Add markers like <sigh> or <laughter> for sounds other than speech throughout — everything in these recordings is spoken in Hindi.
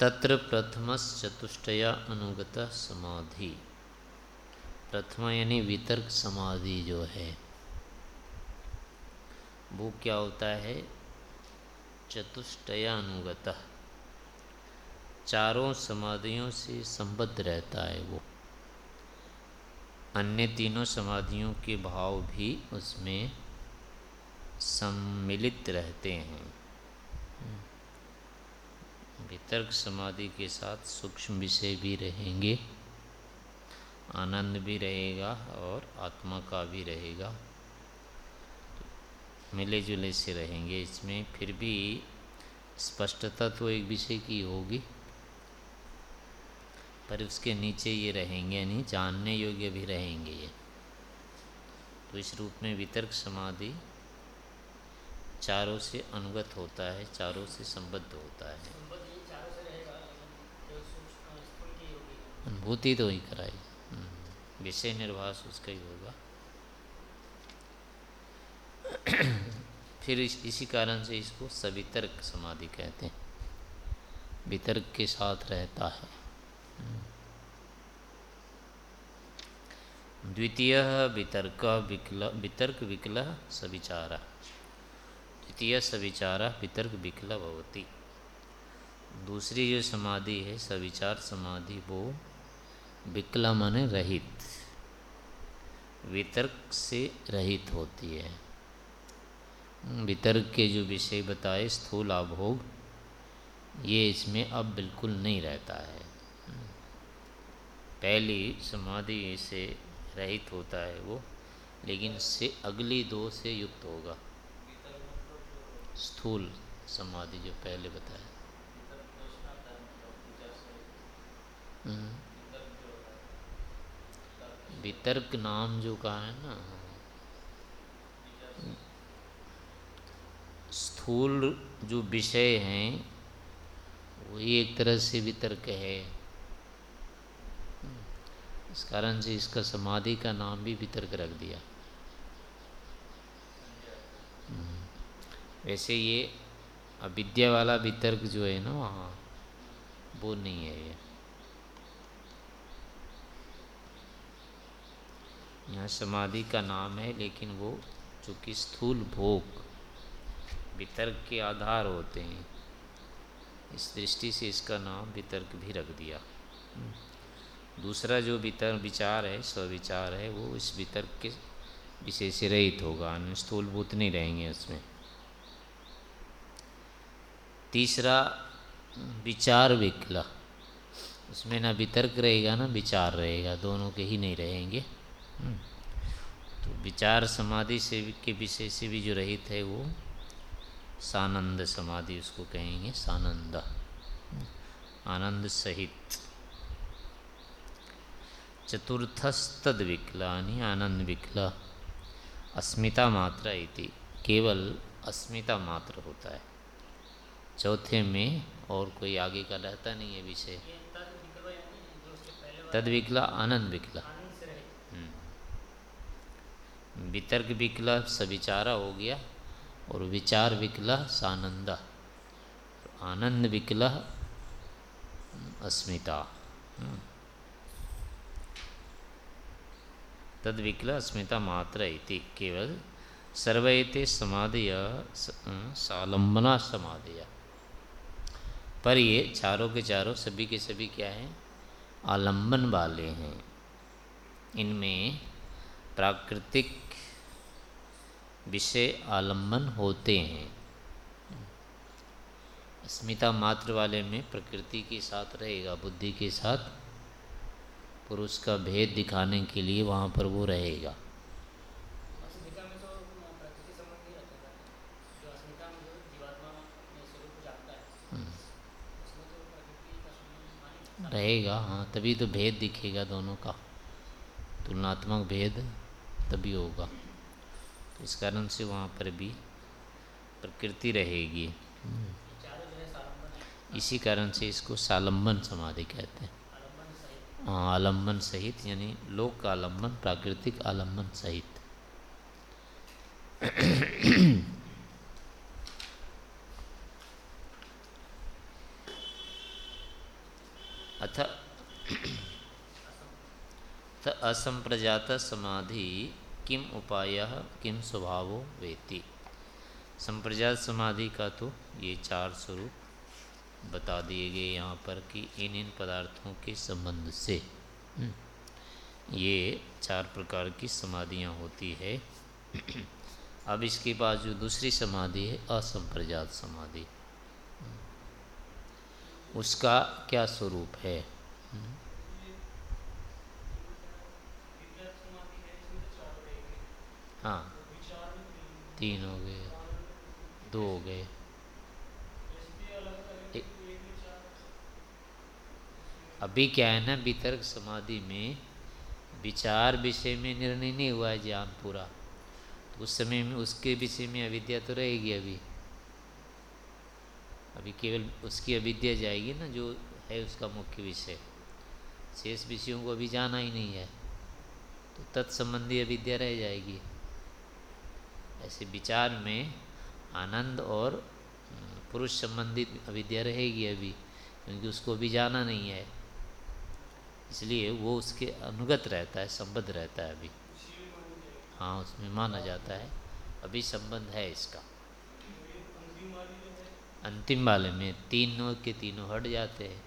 तत्र प्रथमश्चतुष्टय अनुगत समाधि। प्रथम यानी वितर्क समाधि जो है। वो क्या होता है? चतुष्टय अनुगत। चारों समाधियों से संबद्ध रहता है वो। अन्य तीनों समाधियों के भाव भी उसमें सम्मिलित रहते हैं। वितर्क समाधि के साथ सूक्ष्म विषय भी रहेंगे, आनंद भी रहेगा और आत्मा का भी रहेगा। मिले जुले से रहेंगे इसमें, फिर भी स्पष्टता तो एक विषय की होगी, पर उसके नीचे ये रहेंगे यानी जानने योग्य भी रहेंगे ये। तो इस रूप में वितर्क समाधि चारों से अनुगत होता है, चारों से संबद्ध होता है। अनुभूति तो ही कराई। हम्म, विषय निर्वास उसका ही होगा। <clears throat> फिर इस, इसी कारण से इसको सवितर्क समाधि कहते हैं। वितर्क के साथ रहता है। हम्म। द्वितीय वितर्क विकल वितर्क विकल सविचार। द्वितीय सविचार वितर्क विकल भवती। दूसरी जो समाधि है सविचार समाधि वो विकला माने रहित। वितर्क से रहित होती है। वितर्क के जो विषय बताए, स्थूल अभोग, ये इसमें अब बिल्कुल नहीं रहता है। पहली समाधि से रहित होता है वो, लेकिन से अगली दो से युक्त होगा। स्थूल समाधि जो पहले बताया। हम्म। वितर्क नाम जो कहा है ना, स्थूल जो विषय हैं वही एक तरह से वितर्क है। इस कारण से इसका समाधि का नाम भी वितर्क रख दिया। वैसे ये अविद्या वाला वितर्क जो है ना, वहाँ वो नहीं है ये। यहाँ समाधि का नाम है, लेकिन वो चूँकि स्थूल भोग, वितर्क के आधार होते हैं। इस दृष्टि से इसका नाम वितर्क भी रख दिया। दूसरा जो वितर्क विचार है स्विचार है, वो इस वितर्क के विषय से रहित होगा स्थूलभूत नहीं रहेंगे उसमें। तीसरा, विचार विकला। उसमें ना वितर्क रहेगा, ना विचार रहेगा, दोनों के ही नहीं रहेंगे। तो विचार समाधि से के विषय से भी जो रहित है वो सानंद समाधि उसको कहेंगे सानंद। आनंद सहित। चतुर्थस्तद विकलानी आनंद विकला। अस्मिता मात्रा इति। केवल अस्मिता मात्र होता है। चौथे में और कोई आगे का रहता नहीं है विषय। तद विकला, आनंद विकला। वितर्क विकला, सविचारा हो गया और विचार विकला, सानंदा। आनंद विकला, अस्मिता। तद विकला, अस्मिता मात्र इति, केवल सर्वते समाधिय सालंबना समाधिया। पर ये चारों के चारों, सभी के सभी क्या हैं? आलंबन वाले हैं। इनमें प्राकृतिक विषय आलंबन होते हैं। अस्मिता मात्र वाले में प्रकृति के साथ रहेगा बुद्धि के साथ। पुरुष का भेद दिखाने के लिए वहाँ पर वो रहेगा। हम्म। रहेगा हाँ तभी तो भेद दिखेगा दोनों का। तुलनात्मक भेद तभी होगा। तो इस कारण से वहाँ पर भी प्रकृति रहेगी। इसी कारण से इसको सालंबन समाधि कहते हैं। हाँ आलंबन सहित, यानी लोक का आलंबन प्राकृतिक आलंबन सहित। अथ असंप्रजात समाधि किम उपाय, किम स्वभावो वेति संप्रजात समाधि का तो ये चार स्वरूप बता दिए गए यहाँ पर कि इन इन पदार्थों के संबंध से। हम्म। ये चार प्रकार की समाधियाँ होती है। <clears throat> अब इसके बाद जो दूसरी समाधि है, असंप्रजात समाधि। उसका क्या स्वरूप है? हाँ। तीन हो गए, दो हो गए। अभी क्या है ना, वितर्क समाधि में विचार विषय में निर्णय नहीं हुआ है ज्ञान पूरा। उस समय में, उसके विषय में अविद्या तो रहेगी अभी। अभी केवल उसकी अविद्या जाएगी ना, जो है उसका मुख्य विषय। शेष विषयों को अभी जाना ही नहीं है। तो तत्संबंधी अविद्या रह जाएगी। ऐसे विचार में आनंद और पुरुष संबंधित अविद्या रहेगी अभी, क्योंकि उसको अभी जाना नहीं है। इसलिए वो उसके अनुगत रहता है, संबद्ध रहता है अभी। हाँ उसमें माना जाता है, अभी संबंध है इसका। अंतिम वाले में तीनों के तीनों हट जाते हैं।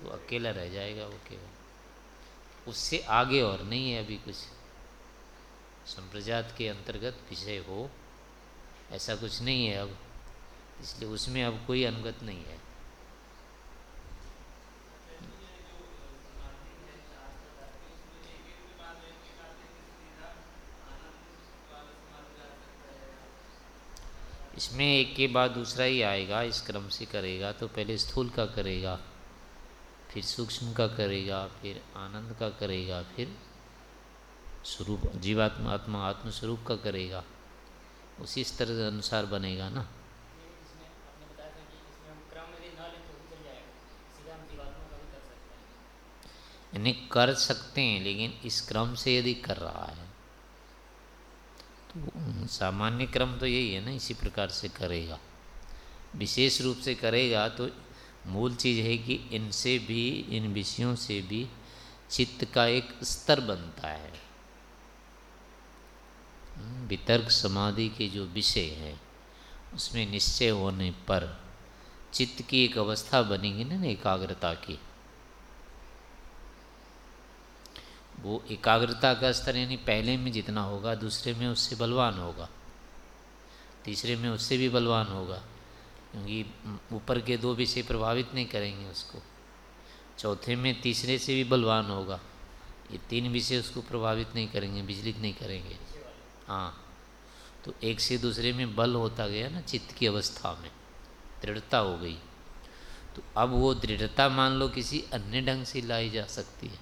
तो अकेला रह जाएगा वो केवल। उससे आगे और नहीं है अभी कुछ। संप्रजात के अंतर्गत विषय हो, ऐसा कुछ नहीं है अब। इसलिए उसमें अब कोई अनुगत नहीं है। इसमें एक के बाद दूसरा ही आएगा, इस क्रम से करेगा तो पहले स्थूल का करेगा, फिर सूक्ष्म का करेगा, फिर आनंद का करेगा, फिर स्वरूप, जीवात्मा, आत्मा, आत्मस्वरूप का करेगा। उसी स्तर के अनुसार बनेगा ना। यानी कर सकते हैं, लेकिन इस क्रम से यदि कर रहा है तो सामान्य क्रम तो यही है ना, इसी प्रकार से करेगा। विशेष रूप से करेगा तो मूल चीज़ है कि इनसे भी, इन विषयों से भी चित्त का एक स्तर बनता है। वितर्क समाधि के जो विषय हैं, उसमें निश्चय होने पर चित्त की एक अवस्था बनेगी ना, एकाग्रता की। वो एकाग्रता का स्तर यानी पहले में जितना होगा, दूसरे में उससे बलवान होगा। तीसरे में उससे भी बलवान होगा, क्योंकि ऊपर के दो विषय प्रभावित नहीं करेंगे उसको। चौथे में तीसरे से भी बलवान होगा, ये तीन विषय उसको प्रभावित नहीं करेंगे, विचलित नहीं करेंगे। हाँ। तो एक से दूसरे में बल होता गया ना चित्त की अवस्था में। दृढ़ता हो गई। तो अब वो दृढ़ता मान लो किसी अन्य ढंग से लाई जा सकती है।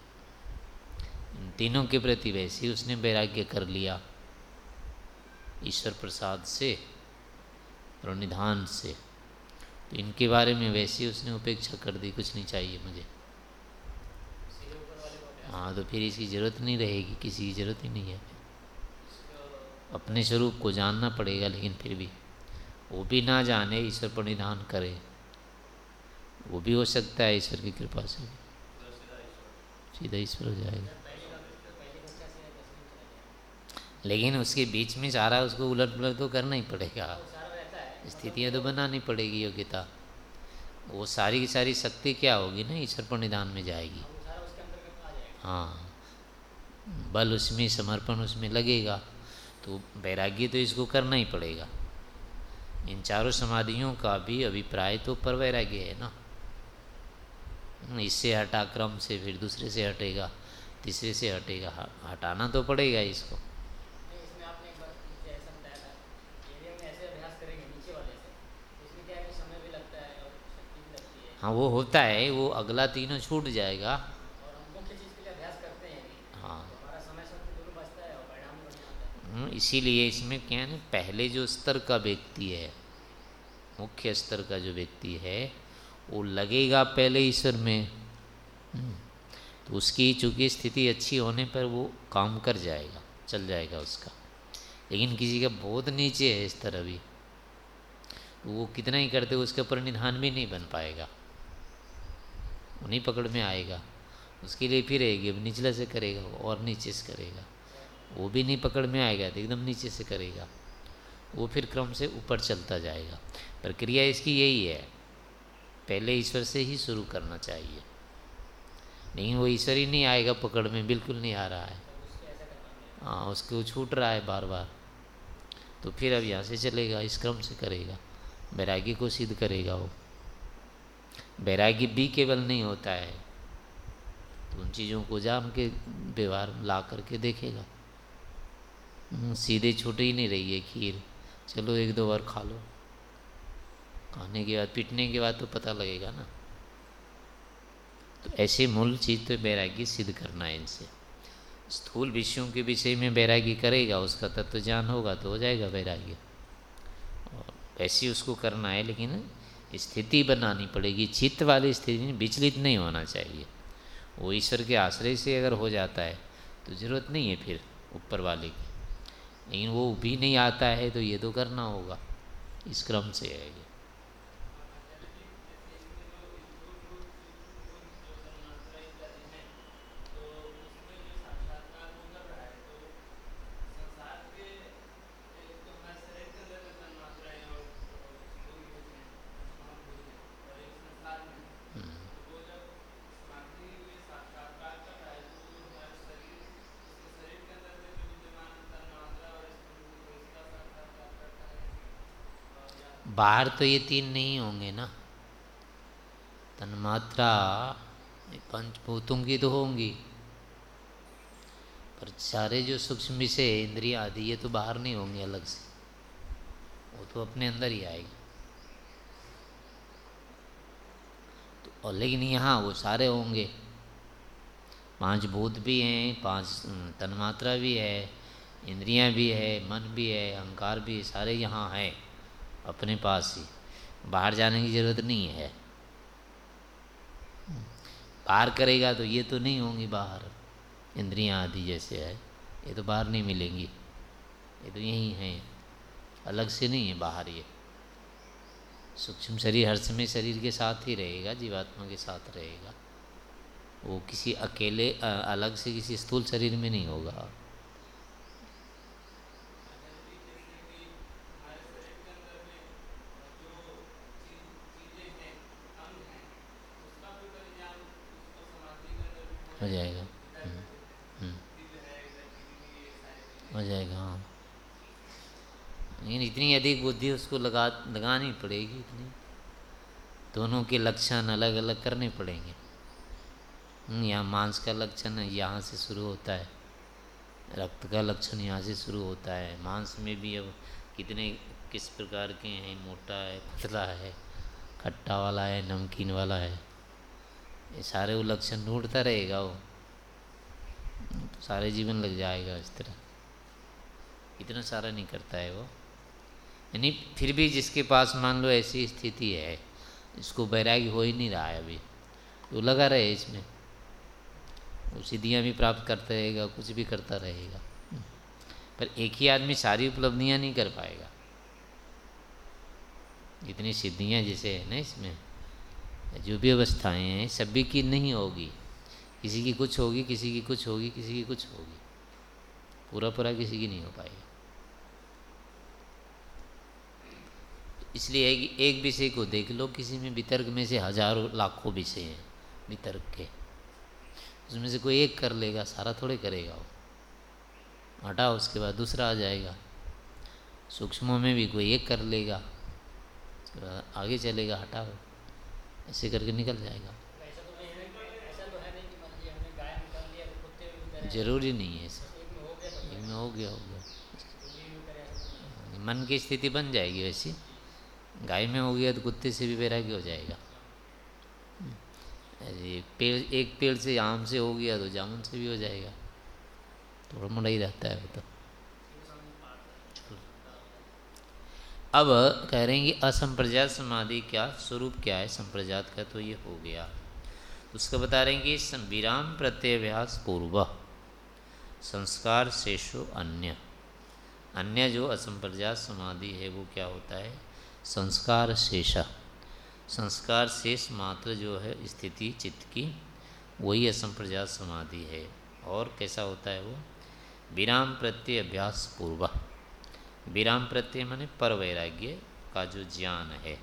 इन तीनों के प्रति वैसे उसने वैराग्य कर लिया। ईश्वर प्रसाद से और निधान से। तो इनके बारे में वैसे ही उसने उपेक्षा कर दी, कुछ नहीं चाहिए मुझे। हाँ तो फिर इसकी ज़रूरत नहीं रहेगी, किसी की ज़रूरत ही नहीं है। अपने स्वरूप को जानना पड़ेगा, लेकिन फिर भी। वो भी ना जाने ईश्वर पर निधान करे। वो भी हो सकता है ईश्वर की कृपा से। सीधा ईश्वर हो जाएगा। लेकिन उसके बीच में सारा उसको उलट पुलट तो करना ही पड़ेगा। स्थितियाँ तो बनानी पड़ेगी योग्यता। वो सारी की सारी शक्ति क्या होगी ना, ईश्वर पर निदान में जाएगी। हाँ। बल उसमें, समर्पण उसमें लगेगा। तो वैराग्य तो इसको करना ही पड़ेगा। इन चारों समाधियों का भी अभिप्राय तो पर वैराग्य है ना। इससे हटा क्रम से फिर दूसरे से हटेगा तीसरे से हटेगा हटाना तो पड़ेगा इसको। हाँ वो होता है वो अगला तीनों छूट जाएगा हाँ हम्म, इसीलिए इसमें क्या है पहले जो स्तर का व्यक्ति है मुख्य स्तर का जो व्यक्ति है वो लगेगा पहले ईश्वर में। हम्म, तो उसकी चूँकि स्थिति अच्छी होने पर वो काम कर जाएगा चल जाएगा उसका। लेकिन किसी का बहुत नीचे है स्तर अभी तो वो कितना ही करते उसके ऊपर निधान भी नहीं बन पाएगा। उन्हीं पकड़ में आएगा। उसके लिए फिर रहेगी अब निचले से करेगा और नीचे से करेगा। वो भी नहीं पकड़ में आएगा तो एकदम नीचे से करेगा। वो फिर क्रम से ऊपर चलता जाएगा। प्रक्रिया इसकी यही है, पहले ईश्वर से ही शुरू करना चाहिए। नहीं, वो ईश्वर ही नहीं आएगा पकड़ में, बिल्कुल नहीं आ रहा है। हाँ उसको छूट रहा है बार बार तो फिर अब यहाँ से चलेगा, इस क्रम से करेगा। बैरागी को सिद्ध करेगा वो। बैरागी भी केवल नहीं होता है। तो उन चीज़ों को जान के, व्यवहार ला करके देखेगा। सीधे छूट ही नहीं रही है खीर। चलो एक दो बार खा लो। खाने के बाद, पीटने के बाद तो पता लगेगा ना। तो ऐसे मूल चीज़ तो बैरागी सिद्ध करना है इनसे। स्थूल विषयों के विषय में बैरागी करेगा, उसका तत्व तो ज्ञान होगा तो हो जाएगा बैरागी। और वैसे उसको करना है, लेकिन स्थिति बनानी पड़ेगी। चित्त वाली स्थिति में विचलित नहीं होना चाहिए। वो ईश्वर के आश्रय से अगर हो जाता है तो ज़रूरत नहीं है फिर ऊपर वाले की। लेकिन वो भी नहीं आता है तो ये तो करना होगा। इस क्रम से है ये बाहर तो ये तीन नहीं होंगे ना। तन्मात्रा पंचभूतों की तो होंगी। पर सारे जो सूक्ष्म विषय इंद्रिया आदि, ये तो बाहर नहीं होंगे अलग से। वो तो अपने अंदर ही आएगी। तो और लेकिन यहाँ वो सारे होंगे। पाँच भूत भी हैं, पाँच तन्मात्रा भी है, इंद्रियाँ भी है, मन भी है, अहंकार भी सारे यहाँ हैं। अपने पास ही। बाहर जाने की ज़रूरत नहीं है। बाहर करेगा तो ये तो नहीं होंगी बाहर। इंद्रियाँ आदि जैसे है, ये तो बाहर नहीं मिलेंगी। ये तो यही हैं। अलग से नहीं है बाहर ये। सूक्ष्म शरीर हर समय शरीर के साथ ही रहेगा, जीवात्मा के साथ रहेगा। वो किसी अकेले अलग से किसी स्थूल शरीर में नहीं होगा। हो जाएगा। हम्म, हम्म। हो जाएगा हाँ। लेकिन इतनी अधिक बुद्धि उसको लगा लगानी पड़ेगी इतनी। दोनों के लक्षण अलग अलग करने पड़ेंगे। हम्म, यहाँ मांस का लक्षण यहाँ से शुरू होता है। रक्त का लक्षण यहाँ से शुरू होता है। मांस में भी अब कितने किस प्रकार के हैं मोटा है पतला है खट्टा वाला है नमकीन वाला है। ये सारे वो लक्षण ढूंढता रहेगा वो। सारे जीवन लग जाएगा इस तरह। इतना सारा नहीं करता है वो। यानी फिर भी जिसके पास मान लो ऐसी स्थिति है, इसको बैरागी हो ही नहीं रहा है अभी। वो लगा रहे इसमें। वो सिद्धियाँ भी प्राप्त करता रहेगा, कुछ भी करता रहेगा। पर एक ही आदमी सारी उपलब्धियाँ नहीं कर पाएगा। इतनी सिद्धियाँ जैसे है ना इसमें। जो भी अवस्थाएँ हैं सभी की नहीं होगी। किसी की कुछ होगी किसी की कुछ होगी किसी की कुछ होगी। पूरा पूरा किसी की नहीं हो पाएगी। इसलिए एक, एक विषय को देख लो किसी में वितर्क में से हज़ारों लाखों विषय हैं वितर्क के। उसमें से कोई एक कर लेगा सारा थोड़े करेगा वो। हटाओ उसके बाद दूसरा आ जाएगा। सूक्ष्मों में भी कोई एक कर लेगा उसके बाद आगे चलेगा हटाओ। ऐसे करके निकल जाएगा। ज़रूरी नहीं है ऐसा। हो गया हो गया। मन की स्थिति बन जाएगी वैसी। गाय में हो गया तो कुत्ते से भी वैराग्य हो जाएगा। अरे पेड़, एक पेड़ से आम से हो गया तो जामुन से भी हो जाएगा। थोड़ा मोड़ा ही रहता है वो तो। अब कह रहे हैं कि असंप्रजात समाधि क्या स्वरूप क्या है? संप्रजात का तो ये हो गया। उसका बता रहे हैं कि विराम प्रत्यव्यास पूर्व, संस्कार शेषो अन्य। अन्य जो असंप्रजात समाधि है, वो क्या होता है? संस्कार शेषा। संस्कार शेष मात्र जो है, स्थिति, चित्त की, वही असंप्रजात समाधि है। और कैसा होता है वो? विराम प्रत्यय अभ्यास पूर्व। विराम प्रत्यय माने पर वैराग्य का जो ज्ञान है।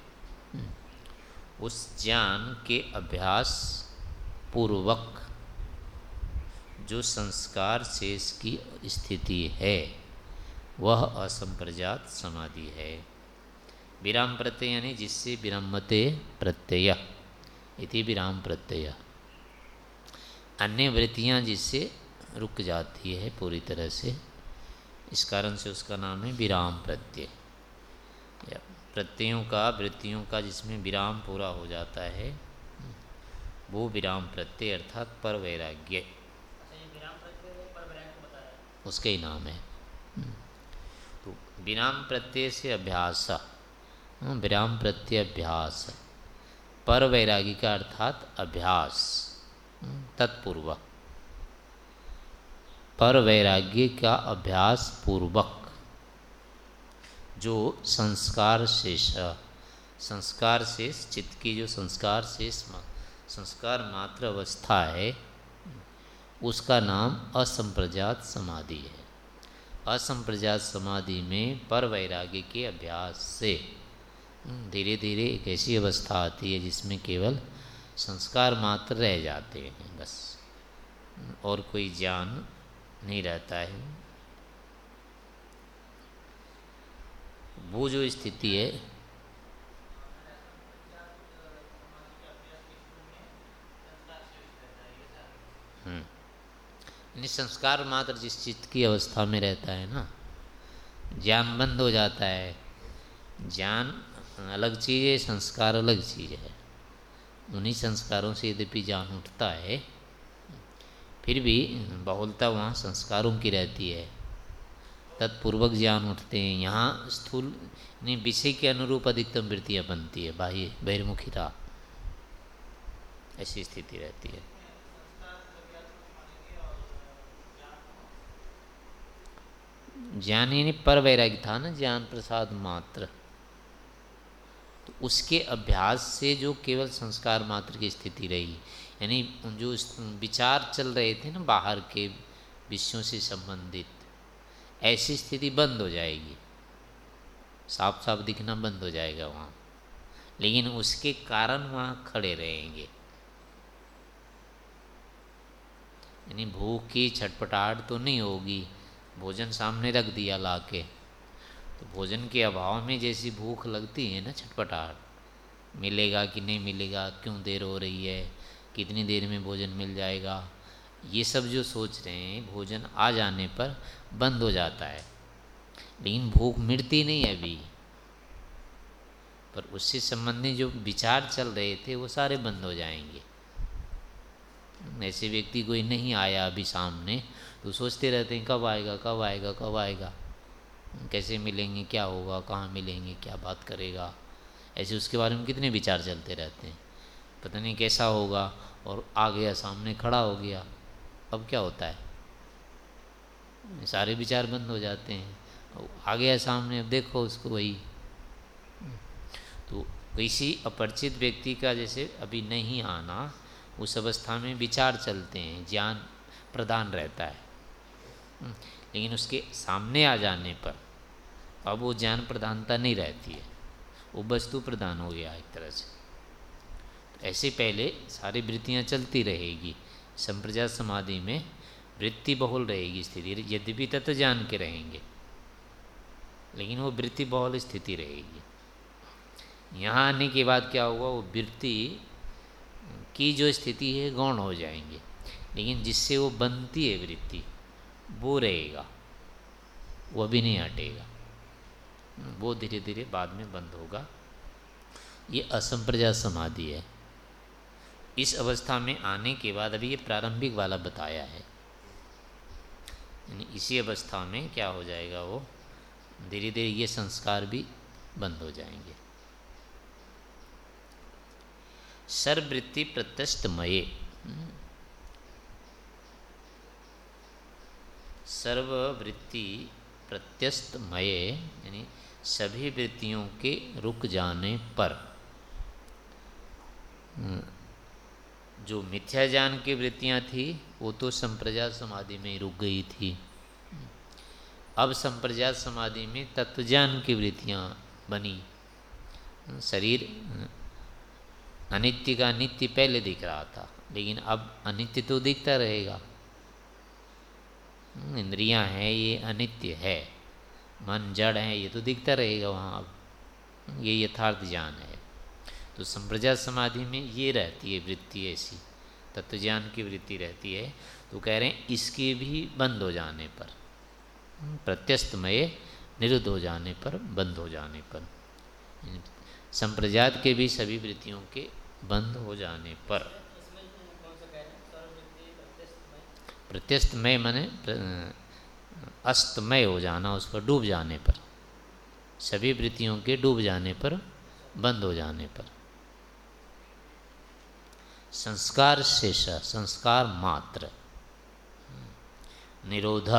उस ज्ञान के अभ्यास पूर्वक जो संस्कार शेष की स्थिति है, वह असंप्रजात समाधि है। विराम प्रत्यय यानी जिससे विरमते प्रत्यय, इति विराम प्रत्यय। अन्य वृत्तियाँ जिससे रुक जाती है पूरी तरह से इस कारण से उसका नाम है विराम प्रत्यय। या प्रत्ययों का वृत्तियों का जिसमें विराम पूरा हो जाता है वो विराम प्रत्यय अर्थात पर वैराग्य उसके ही नाम है। तो विराम प्रत्यय से अभ्यास विराम प्रत्यय अभ्यास पर वैरागी का अर्थात अभ्यास तत्पूर्व पर वैराग्य का अभ्यास पूर्वक। जो संस्कार शेष संस्कार शेष, चित्त की जो संस्कार शेष, संस्कार मात्र अवस्था है, उसका नाम असंप्रजात समाधि है। असंप्रजात समाधि में पर वैराग्य के अभ्यास से धीरे धीरे एक ऐसी अवस्था आती है जिसमें केवल संस्कार मात्र रह जाते हैं, बस। और कोई ज्ञान नहीं रहता है वो जो स्थिति है हम्म। संस्कार मात्र जिस चित्त की अवस्था में रहता है ना, ज्ञान बंद हो जाता है ज्ञान अलग चीज़ है, संस्कार अलग चीज़ है उन्हीं संस्कारों से यद्यपि ज्ञान उठता है फिर भी बहुलता वहाँ संस्कारों की रहती है। तत्पूर्वक ज्ञान उठते हैं। यहाँ स्थूल नहीं विषय के अनुरूप अधिकतम वृत्तियाँ बनती है। बाह्य बहिर्मुखिता ऐसी स्थिति रहती है। ज्ञान यानी पर वैराग्य था ना, ज्ञान प्रसाद मात्र। तो उसके अभ्यास से जो केवल संस्कार मात्र की स्थिति रही यानी जो विचार चल रहे थे ना बाहर के विषयों से संबंधित, ऐसी स्थिति बंद हो जाएगी। साफ़ साफ़ दिखना बंद हो जाएगा वहाँ। लेकिन उसके कारण वहाँ खड़े रहेंगे। यानी भूख की छटपटाहट तो नहीं होगी, भोजन सामने रख दिया ला के तो भोजन के अभाव में जैसी भूख लगती है ना छटपटाहट, मिलेगा कि नहीं मिलेगा, क्यों देर हो रही है? कितनी देर में भोजन मिल जाएगा? ये सब जो सोच रहे हैं, भोजन आ जाने पर बंद हो जाता है। लेकिन भूख मिटती नहीं अभी। पर उससे संबंधित जो विचार चल रहे थे, वो सारे बंद हो जाएँगे। ऐसे व्यक्ति कोई नहीं आया अभी सामने। तो सोचते रहते हैं, कब आएगा कब आएगा कब आएगा? कैसे मिलेंगे, क्या होगा, कहाँ मिलेंगे, क्या बात करेगा? ऐसे उसके बारे में कितने विचार चलते रहते हैं। पता नहीं कैसा होगा और आ गया सामने खड़ा हो गया, अब क्या होता है? सारे विचार बंद हो जाते हैं। आ गया सामने, अब देखो उसको वही। तो किसी अपरिचित व्यक्ति का जैसे अभी नहीं आना, उस अवस्था में विचार चलते हैं, ज्ञान प्रदान रहता है। लेकिन उसके सामने आ जाने पर अब वो ज्ञान प्रधानता नहीं रहती है। वो वस्तु प्रदान हो गया एक तरह से। ऐसे पहले सारी वृत्तियाँ चलती रहेगी। संप्रजा समाधि में वृत्ति बहुल रहेगी स्थिति, यद्यपि तत्व जान के रहेंगे। लेकिन वो वृत्ति बहुल स्थिति रहेगी। यहाँ आने के बाद क्या होगा, वो वृत्ति की जो स्थिति है, गौण हो जाएँगे। लेकिन जिससे वो बनती है वृत्ति, वो रहेगा। वो भी नहीं हटेगा। वो धीरे धीरे बाद में बंद होगा। ये असंप्रजा समाधि है। इस अवस्था में आने के बाद अभी ये प्रारंभिक वाला बताया है। यानी इसी अवस्था में क्या हो जाएगा वो? धीरे धीरे ये संस्कार भी बंद हो जाएँगे। सर्ववृत्ति प्रत्यस्तमये। सर्ववृत्ति प्रत्यस्तमय, यानी सभी वृत्तियों के रुक जाने पर। जो मिथ्या ज्ञान की वृत्तियाँ थी, वो तो संप्रजात समाधि में ही रुक गई थी। अब संप्रजात समाधि में तत्वज्ञान की वृत्तियाँ बनी। शरीर, अनित्य का नित्य पहले दिख रहा था, लेकिन अब अनित्य तो दिखता रहेगा। इंद्रियाँ हैं, ये अनित्य है। मन, जड़ है, ये तो दिखता रहेगा वहाँ अब। ये यथार्थ ज्ञान है। तो संप्रजा समाधि में ये रहती है वृत्ति ऐसी तत्व ज्ञान की वृत्ति रहती है। तो कह रहे हैं, इसके भी बंद हो जाने पर प्रत्यस्तमय निरुद्ध हो जाने पर, बंद हो जाने पर संप्रजात के भी सभी वृत्तियों के बंद हो जाने पर। प्रत्यस्तमय माने अस्तमय हो जाना, उस पर डूब जाने पर, सभी वृत्तियों के डूब जाने पर, बंद हो जाने पर। संस्कार शेष, संस्कार मात्र। निरोध,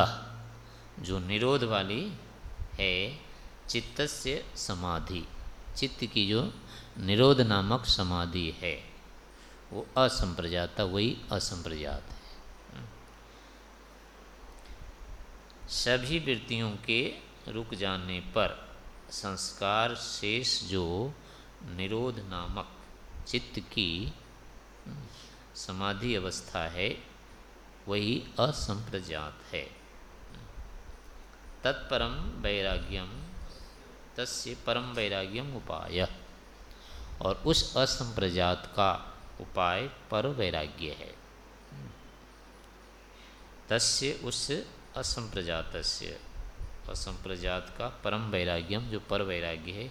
जो निरोध वाली है चित्त से समाधि। चित्त की जो निरोध नामक समाधि है, वो असंप्रजात, वही असंप्रजात है। सभी वृत्तियों के रुक जाने पर संस्कार शेष जो निरोध नामक चित्त की समाधि अवस्था है, वही असंप्रजात है। तत्परम वैराग्यम, तस्य परम वैराग्यम उपाय। और उस असंप्रजात का उपाय पर वैराग्य है। तस्य उस असंप्रजात असंप्रजात का परम वैराग्यम जो पर वैराग्य है,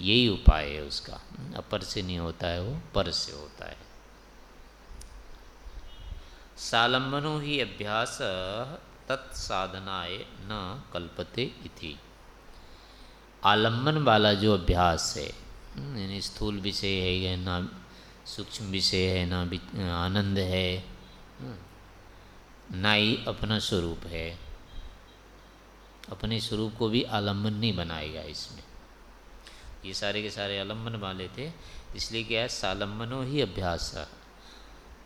यही उपाय है उसका। अपर से नहीं होता है वो, पर से होता है। सालंबनो ही अभ्यास तत्साधनाय न कल्पते इति। आलंबन वाला जो अभ्यास है, यानी स्थूल विषय है ना सूक्ष्म विषय है, ना आनंद है, ना ही अपना स्वरूप है। अपने स्वरूप को भी आलंबन नहीं बनाएगा इसमें। ये सारे के सारे आलंबन वाले थे, इसलिए क्या है, सालम्बनो ही अभ्यास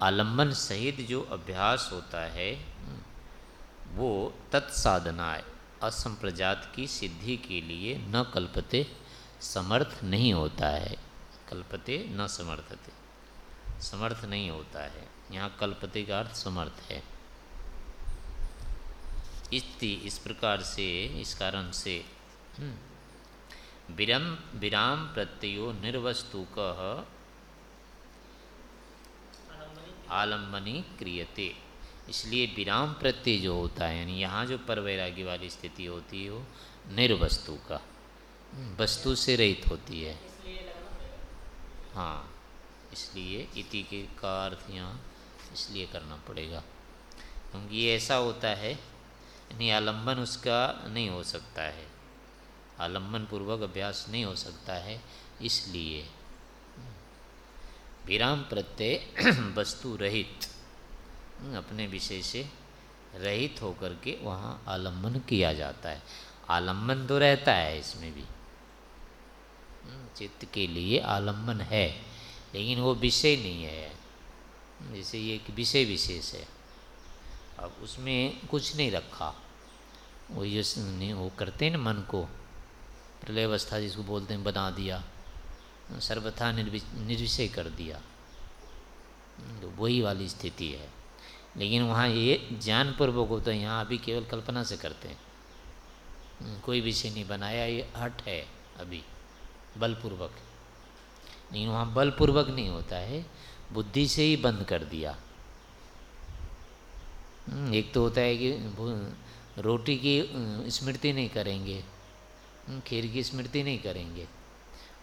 आलंबन सहित जो अभ्यास होता है वो तत्साधना है असंप्रजात की सिद्धि के लिए न कल्पते समर्थ नहीं होता है। कल्पते न समर्थते समर्थ नहीं होता है। यहाँ कल्पते का अर्थ समर्थ है। इति इस प्रकार से इस कारण से हम्म, विरम विराम प्रत्ययो निर्वस्तु कह आलम्बनी क्रियते। इसलिए विराम प्रत्यय जो होता है, यानी यहाँ जो परवैरागी वाली स्थिति होती है, वो निर्वस्तु का वस्तु से रहित होती है। हाँ इसलिए इति के का अर्थ यहाँ इसलिए करना पड़ेगा। क्योंकि ये ऐसा होता है, यानी आलंबन उसका नहीं हो सकता है। आलंबन पूर्वक अभ्यास नहीं हो सकता है, इसलिए विराम प्रत्यय <clears throat> वस्तु रहित अपने विषय से रहित होकर के वहाँ आलंबन किया जाता है। आलंबन तो रहता है इसमें भी। चित्त के लिए आलंबन है, लेकिन वो विषय नहीं है। जैसे ये एक विषय विशेष है। अब उसमें कुछ नहीं रखा। वो ये वो करते हैं ना मन को। प्रलय अवस्था जिसको बोलते हैं, बना दिया। सर्वथा निर्विषय कर दिया। तो वही वाली स्थिति है। लेकिन वहाँ ये ज्ञानपूर्वक होता है यहाँ अभी केवल कल्पना से करते हैं। कोई विषय नहीं बनाया ये हट है अभी बलपूर्वक। लेकिन वहाँ बलपूर्वक नहीं होता है बुद्धि से ही बंद कर दिया। हम्म, एक तो होता है कि रोटी की स्मृति नहीं करेंगे खीर की स्मृति नहीं करेंगे।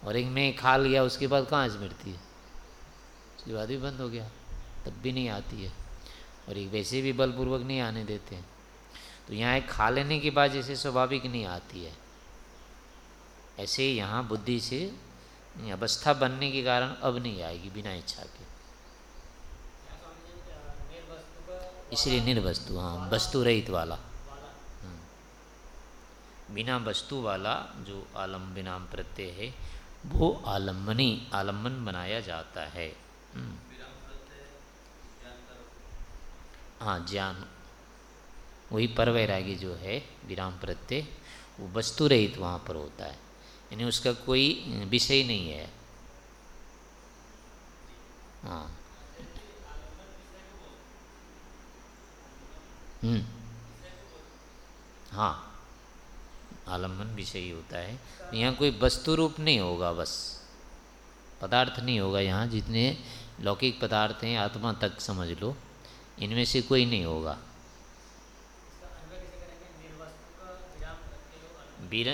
और एक में खा लिया, उसके बाद कहाँ स्मृति है? उसके बाद भी बंद हो गया, तब भी नहीं आती है। और एक वैसे भी बलपूर्वक नहीं आने देते। हैं तो यहाँ एक खा लेने के बाद जैसे स्वाभाविक नहीं आती है। ऐसे ही यहाँ बुद्धि से अवस्था बनने के कारण अब नहीं आएगी बिना इच्छा के। इसलिए निर्वस्तु हाँ वस्तु रहित वाला। हम्म। बिना वस्तु वाला जो आलम्बिनाम प्रत्यय है वो आलम्बनी, आलंबन बनाया जाता है। हम्म। हाँ ज्ञान। वही पर वैरागी जो है, विराम प्रत्यय, वो वस्तु रहित वहाँ पर होता है। यानी उसका कोई विषय नहीं है। हाँ। हम्म। हाँ। आलंबन विषय ही होता है। यहाँ कोई वस्तु रूप नहीं होगा बस। पदार्थ नहीं होगा यहाँ जितने लौकिक पदार्थ हैं आत्मा तक समझ लो। इनमें से कोई नहीं होगा।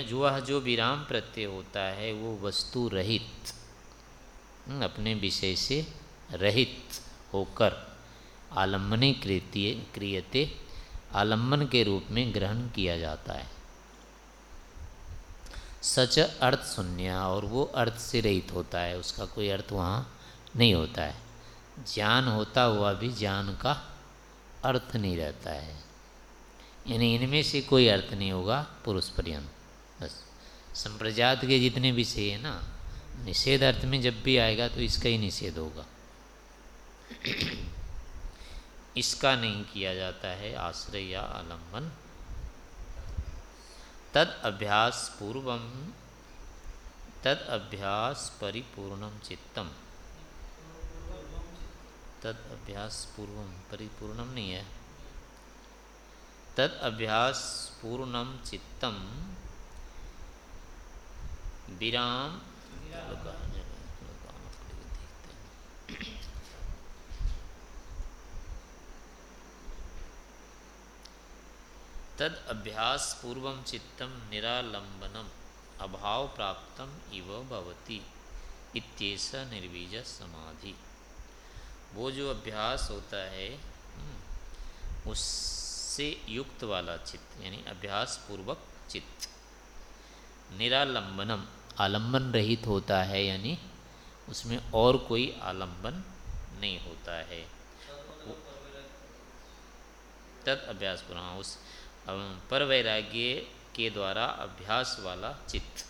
जो वह जो विराम प्रत्यय होता है वो वस्तु रहित। हम्म, अपने विषय से रहित होकर आलम्बनी आलम्बने क्रियते आलंबन के रूप में ग्रहण किया जाता है। सच अर्थ शून्य और वो अर्थ से रहित होता है, उसका कोई अर्थ वहाँ नहीं होता है। ज्ञान होता हुआ भी ज्ञान का अर्थ नहीं रहता है। यानी इनमें से कोई अर्थ नहीं होगा पुरुष पर्यंत। बस। संप्रजात के जितने विषय है ना, निषेध अर्थ में जब भी आएगा तो इसका ही निषेध होगा। इसका नहीं किया जाता है आश्रय या आलंबन तद अभ्यास पूर्व तद अभ्यास परिपूर्णम चित्तम। तद अभ्यास पूर्व परिपूर्णम नहीं है। तद अभ्यास पूर्णम चित्तम विराम तद अभ्यास पूर्व चित्तम निरालंबनम अभाव प्राप्तम इव भवती निर्वीज समाधि। वो जो अभ्यास होता है हम्म, उससे युक्त वाला चित्त यानी अभ्यास पूर्वक चित्त। निरालंबनम आलंबन रहित होता है यानी उसमें और कोई आलंबन नहीं होता है। तद अभ्यास पूरा उस पर वैराग्य के द्वारा अभ्यास वाला चित्त।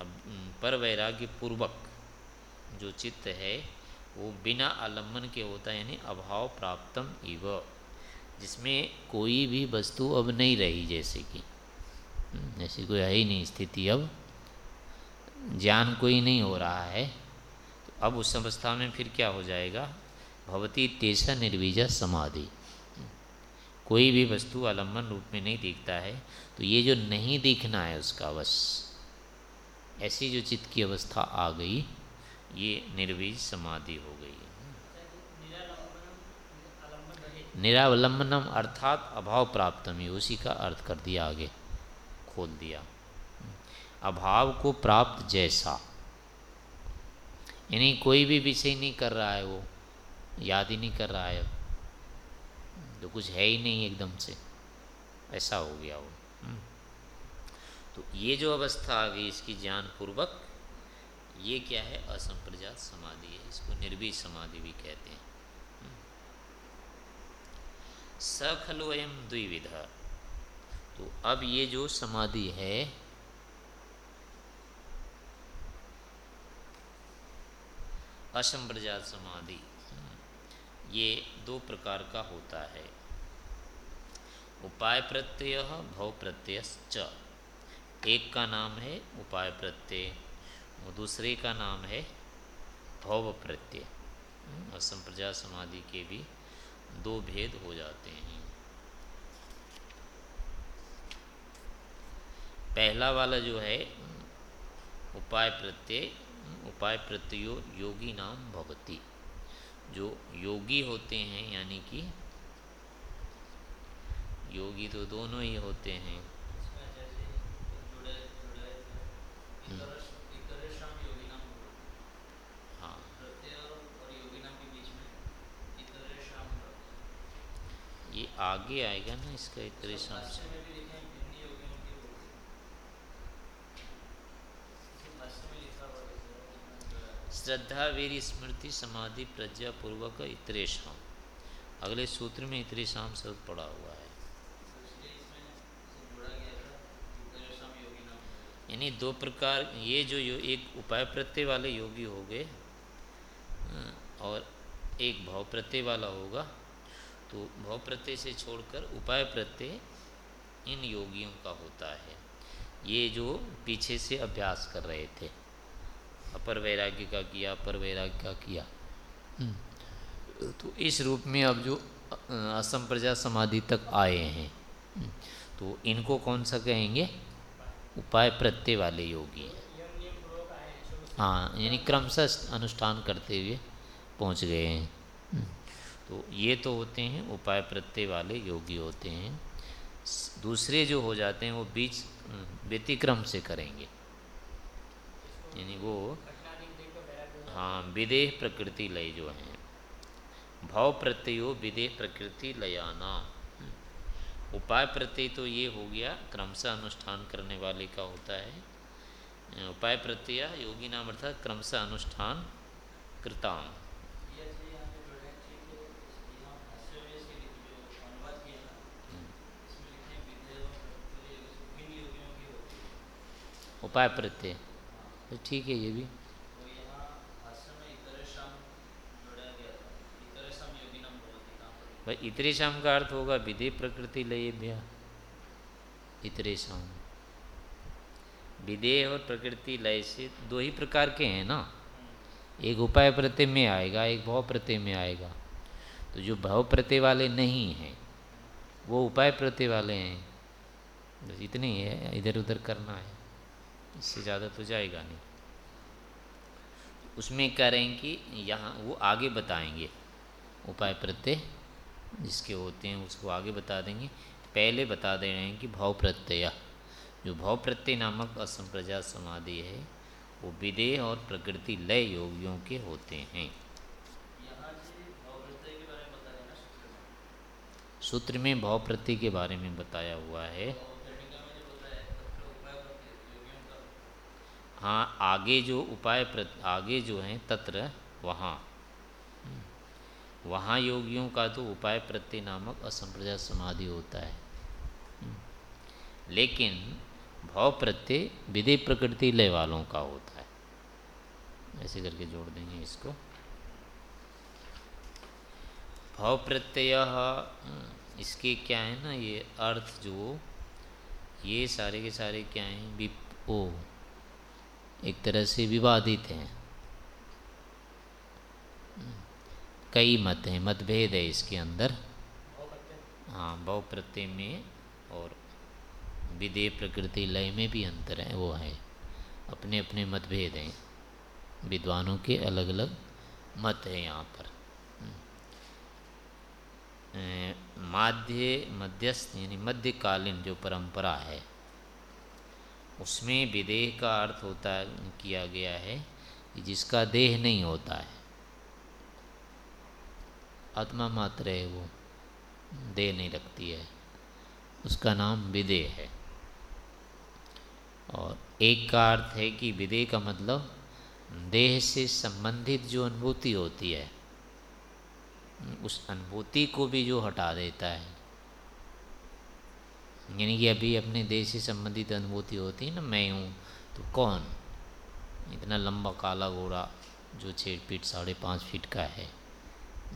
अब पर वैराग्य पूर्वक जो चित्त है, वो बिना आलंबन के होता है, यानी अभाव प्राप्तम इव, जिसमें कोई भी वस्तु अब नहीं रही जैसे कि जैसे कोई है ही नहीं स्थिति अब, ज्ञान कोई नहीं हो रहा है तो अब उस अवस्था में फिर क्या हो जाएगा? भवती तेसा निर्वीजा समाधि। कोई भी वस्तु आलंबन रूप में नहीं दिखता है तो ये जो नहीं दिखना है उसका बस, ऐसी जो चित्त की अवस्था आ गई, ये निर्वीज समाधि हो गई निरावलंबनम अर्थात अभाव प्राप्तम ही उसी का अर्थ कर दिया आगे, खोल दिया। अभाव को प्राप्त जैसा, यानी कोई भी विषय नहीं कर रहा है वो, याद ही नहीं कर रहा है तो कुछ है ही नहीं एकदम से। ऐसा हो गया वो। हम्म। तो ये जो अवस्था आ गई इसकी ज्ञान पूर्वक ये क्या है? असंप्रजात समाधि है। इसको निर्बीज समाधि भी कहते हैं। हम्म। स खलु अयम द्विविधा। तो अब ये जो समाधि है, असंप्रजात समाधि ये दो प्रकार का होता है। उपाय प्रत्यय भव प्रत्यय च एक का नाम है उपाय प्रत्यय और दूसरे का नाम है भव प्रत्यय और संप्रजा समाधि के भी दो भेद हो जाते हैं। पहला वाला जो है उपाय प्रत्यय उपाय प्रत्ययो योगी नाम भवती। जो योगी होते हैं, यानी कि योगी तो दोनों ही होते हैं। हम्म। हाँ ये आगे आएगा ना इसका इतरे शाम श्रद्धा वीर स्मृति समाधि प्रज्ञा पूर्वक इतरेशम अगले सूत्र में इतरे शाम शब्द पड़ा हुआ यानी दो प्रकार ये जो यो, एक उपाय प्रत्यय वाले योगी हो गए हाँ, और एक भाव प्रत्यय वाला होगा तो भाव प्रत्यय से छोड़कर उपाय प्रत्यय इन योगियों का होता है ये जो पीछे से अभ्यास कर रहे थे अपर वैराग्य का किया अपर वैराग्य का किया हम्म। तो इस रूप में अब जो असम प्रजा समाधि तक आए हैं हम्म। तो इनको कौन सा कहेंगे उपाय प्रत्यय वाले योगी हैं। हाँ यानी क्रमशः अनुष्ठान करते हुए पहुँच गए हैं। हम्म। तो ये तो होते हैं, उपाय प्रत्यय वाले योगी होते हैं। दूसरे जो हो जाते हैं, वो बीच व्यतिक्रम से करेंगे। यानी वो हाँ विदेह प्रकृति लय जो है। भाव प्रत्ययो विदेह प्रकृति लयाना उपाय प्रत्यय तो ये हो गया क्रमशः अनुष्ठान करने वाले का होता है। उपाय प्रत्यय, योगी नाम अर्थात क्रमशः अनुष्ठान कृताम उपाय प्रत्यय। तो ठीक है ये भी। भाई, इतरे शाम का अर्थ होगा विधि प्रकृति लय भ्या इतरे शाम। विदेह और प्रकृति लय से दो ही प्रकार के हैं ना? एक उपाय प्रत्यय में आएगा, एक भाव प्रत्यय में आएगा। तो जो भाव प्रत्यय वाले नहीं हैं, वो उपाय प्रत्यय वाले हैं। बस इतने ही है इधर उधर करना है। इससे ज़्यादा तो जाएगा नहीं। उसमें कह रहे हैं कि यहाँ वो आगे बताएँगे उपाय प्रत्यय। जिसके होते हैं उसको आगे बता देंगे। पहले बता दे रहे हैं कि भाव प्रत्यय। जो भाव प्रत्यय नामक असंप्रजा समाधि है वो विदेह और प्रकृति लय योगियों के होते हैं। सूत्र में भाव प्रत्यय के बारे में बताया हुआ है। हाँ आगे जो उपाय आगे जो हैं तत्र वहाँ। वहाँ योगियों का तो उपाय प्रत्यय नामक असंप्रजा समाधि होता है। लेकिन भाव प्रत्यय विधि प्रकृति लय वालों का होता है। ऐसे करके जोड़ देंगे इसको। भाव प्रत्यय, इसके क्या है ना, ये अर्थ जो, ये सारे के सारे क्या हैं, विप, ओ, एक तरह से विवादित हैं। कई मत हैं, मतभेद है इसके अंदर। हाँ बहु प्रत्यय में और विदेह प्रकृति लय में भी अंतर है, वो है। अपने अपने मतभेद हैं। विद्वानों के अलग अलग मत है यहाँ पर। माध्य, मध्यस्थ, यानी मध्यकालीन जो परंपरा है, उसमें विदेह का अर्थ होता किया गया है जिसका देह नहीं होता है। आत्मा मात्र है वो, देह नहीं रखती है। उसका नाम विदेह है। और एक का अर्थ है कि विदेह का मतलब देह से संबंधित जो अनुभूति होती है, उस अनुभूति को भी जो हटा देता है। यानी कि अभी अपने देह से संबंधित अनुभूति होती है ना, मैं हूँ तो कौन? इतना लंबा काला घोड़ा जो छः फीट, साढ़े पाँच फीट का है।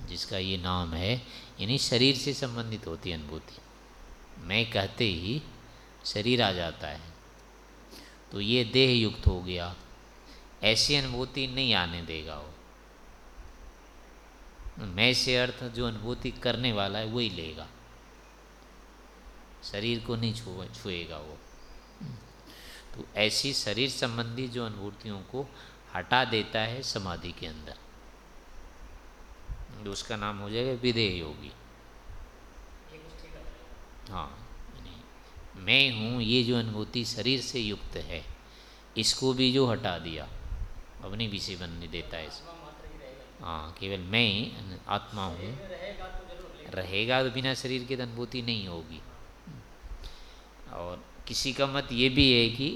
जिसका ये नाम है, यानी शरीर से संबंधित होती अनुभूति। मैं कहते ही शरीर आ जाता है। तो ये देह युक्त हो गया। ऐसी अनुभूति नहीं आने देगा वो। मैं से अर्थ जो अनुभूति करने वाला है, वही लेगा। शरीर को नहीं छू छुएगा वो। तो ऐसी शरीर संबंधी जो अनुभूतियों को हटा देता है समाधि के अंदर। तो उसका नाम हो जाएगा विदेह योगी। हाँ मैं हूँ ये जो अनुभूति शरीर से युक्त है इसको भी जो हटा दिया अपनी विषय बनने देता है। इसको हाँ केवल मैं आत्मा हूँ। रहेगा तो बिना शरीर की अनुभूति नहीं होगी। और किसी का मत ये भी है कि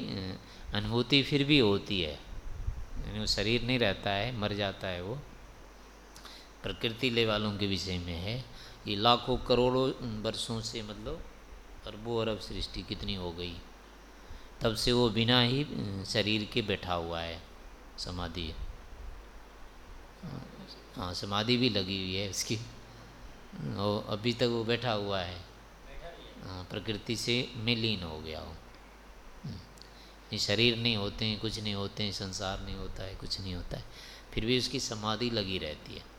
अनुभूति फिर भी होती है। यानी वो शरीर नहीं रहता है मर जाता है वो। प्रकृति ले वालों के विषय में है। ये लाखों करोड़ों वर्षों से मतलब अरबों अरब सृष्टि कितनी हो गई। तब से वो बिना ही शरीर के बैठा हुआ है। समाधि। हाँ समाधि भी लगी हुई है उसकी। और अभी तक वो बैठा हुआ है। हाँ प्रकृति से मिलीन हो गया हो। ये शरीर नहीं होते हैं, कुछ नहीं होते हैं, संसार नहीं होता है, कुछ नहीं होता है। फिर भी उसकी समाधि लगी रहती है।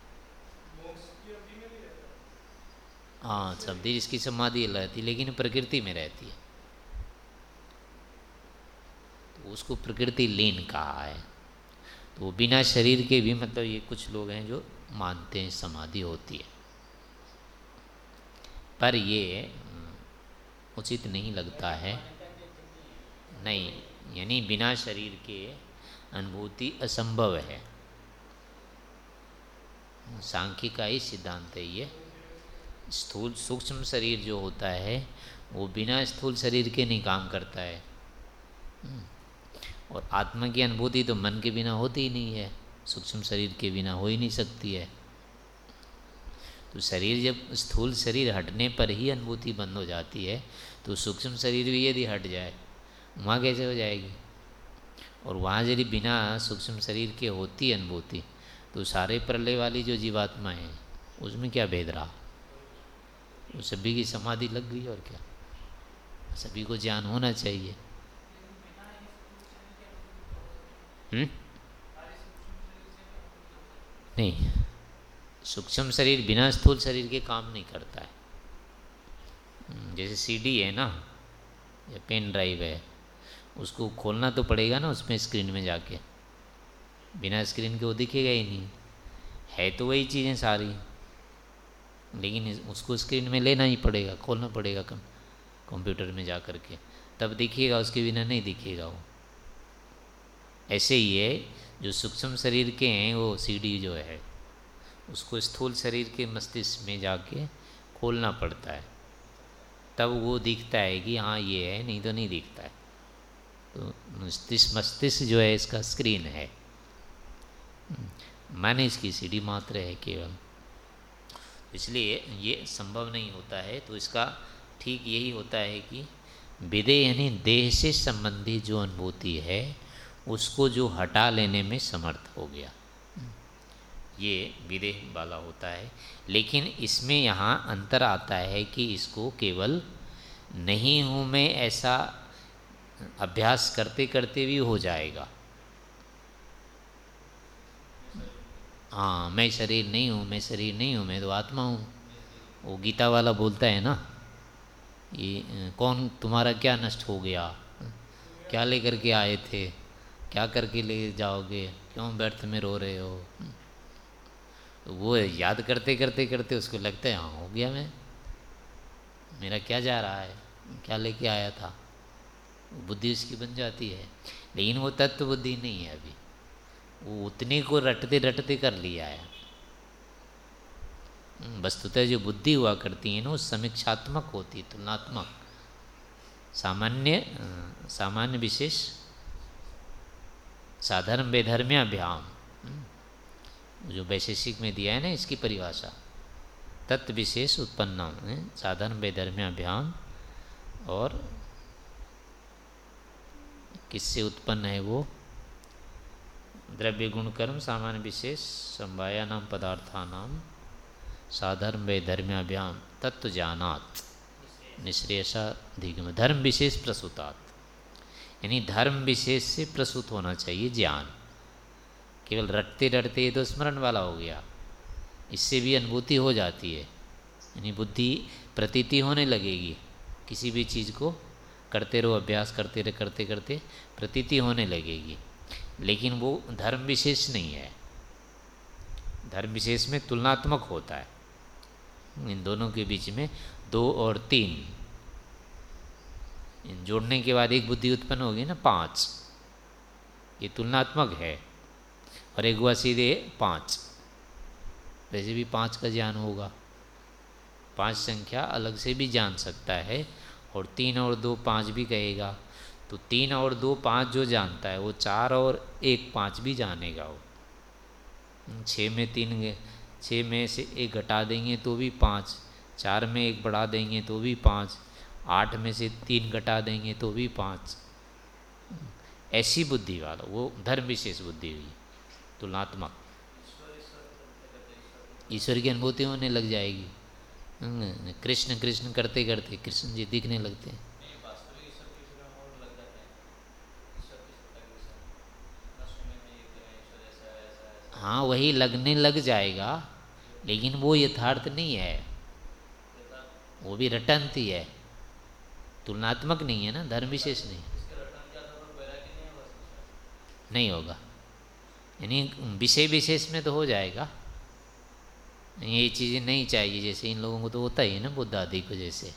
हाँ शब्दी इसकी समाधि रहती, लेकिन प्रकृति में रहती है। तो उसको प्रकृति लीन कहा है। तो बिना शरीर के भी मतलब ये कुछ लोग हैं जो मानते हैं समाधि होती है। पर ये उचित नहीं लगता है। नहीं, यानी बिना शरीर के अनुभूति असंभव है। सांख्य का ही सिद्धांत है ये। स्थूल सूक्ष्म शरीर जो होता है, वो बिना स्थूल शरीर के नहीं काम करता है। और आत्मा की अनुभूति तो मन के बिना होती ही नहीं है, सूक्ष्म शरीर के बिना हो ही नहीं सकती है। तो शरीर जब स्थूल शरीर हटने पर ही अनुभूति बंद हो जाती है तो सूक्ष्म शरीर भी यदि हट जाए, वहाँ कैसे हो जाएगी? और वहाँ यदि बिना सूक्ष्म शरीर के होती अनुभूति तो सारे प्रलय वाली जो जीवात्मा है, उसमें क्या भेद रहा? वो सभी की समाधि लग गई और क्या? सभी को ज्ञान होना चाहिए। हुँ? नहीं। सूक्ष्म शरीर बिना स्थूल शरीर के काम नहीं करता है। हम्म, जैसे सीडी है ना या पेन ड्राइव है उसको खोलना तो पड़ेगा ना उसमें स्क्रीन में जाके। बिना स्क्रीन के वो दिखेगा ही नहीं। है तो वही चीज़ें सारी। लेकिन उसको स्क्रीन में लेना ही पड़ेगा, खोलना पड़ेगा कम, कंप्यूटर में जा कर के तब दिखिएगा उसके बिना नहीं दिखेगा वो। ऐसे ही है, जो सूक्ष्म शरीर के हैं, वो सीडी जो है, उसको स्थूल शरीर के मस्तिष्क में जाके खोलना पड़ता है। तब वो दिखता है कि हाँ ये है, नहीं तो नहीं दिखता है। तो मस्तिष्क मस्तिष्क जो है, इसका स्क्रीन है। मैंने इसकी सीढ़ी मात्र है केवल। इसलिए ये संभव नहीं होता है तो इसका ठीक यही होता है कि विदे यानी देह से संबंधी जो अनुभूति है, उसको जो हटा लेने में समर्थ हो गया। ये विदेह वाला होता है। लेकिन इसमें यहाँ अंतर आता है कि इसको केवल नहीं हूँ मैं ऐसा अभ्यास करते करते भी हो जाएगा। हाँ मैं शरीर नहीं हूँ, मैं शरीर नहीं हूँ, मैं तो आत्मा हूँ। वो गीता वाला बोलता है ना, ये, कौन तुम्हारा क्या नष्ट हो गया? क्या लेकर के आए थे? क्या करके ले जाओगे? क्यों व्यर्थ में रो रहे हो? तो वो याद करते करते करते उसको लगता है हाँ हो गया मैं। मेरा क्या जा रहा है? क्या लेके आया था? बुद्धि उसकी बन जाती है। लेकिन वो तत्व बुद्धि नहीं है अभी। वो उतने को रटते रटते कर लिया है। हम्म, वस्तुतः जो बुद्धि हुआ करती है ना वो समीक्षात्मक होती है तुलनात्मक। सामान्य सामान्य विशेष साधारण बेधर्म्याभ्याम हम्म, जो वैशेषिक में दिया है ना इसकी परिभाषा। तत्व विशेष उत्पन्न साधारण बेधर्म्याभ्याम और किससे उत्पन्न है वो? द्रव्य गुण कर्म सामान्य विशेष संवाया नाम पदार्थानाम साधर्म वे धर्म्याभ्याम तत्व जानात निश्रेषा धिगम धर्म विशेष प्रसूतात। यानी धर्म विशेष से प्रसूत होना चाहिए ज्ञान। केवल रटते रटते ये तो स्मरण वाला हो गया। इससे भी अनुभूति हो जाती है। यानी बुद्धि प्रतीति होने लगेगी। किसी भी चीज़ को करते रहो, अभ्यास करते रहे, करते करते प्रतीति होने लगेगी। लेकिन वो धर्म विशेष नहीं है। धर्म विशेष में तुलनात्मक होता है। इन दोनों के बीच में दो और तीन। इन जोड़ने के बाद एक बुद्धि उत्पन्न होगी ना, पाँच। ये तुलनात्मक है। और एक हुआ सीधे पाँच। वैसे भी पाँच का ज्ञान होगा। पाँच संख्या अलग से भी जान सकता है और तीन और दो पाँच भी कहेगा। तो तीन और दो पाँच जो जानता है वो चार और एक पाँच भी जानेगा वो। छः में तीन छः में से एक घटा देंगे तो भी पाँच चार में एक बढ़ा देंगे तो भी पाँच आठ में से तीन घटा देंगे तो भी पाँच। ऐसी बुद्धि वाला वो धर्म विशेष बुद्धि हुई। तुलनात्मक। ईश्वर की अनुभूति होने लग जाएगी। हम्म, कृष्ण कृष्ण करते करते कृष्ण जी दिखने लगते हैं। हाँ वही लगने लग जाएगा, लेकिन वो यथार्थ नहीं है। वो भी रटंती है। तुलनात्मक नहीं है ना धर्म विशेष नहीं। नहीं होगा। यानी विषय विशेष में तो हो जाएगा। ये चीज़ें नहीं चाहिए, जैसे इन लोगों को तो होता ही है ना, बुद्ध आदि को जैसे।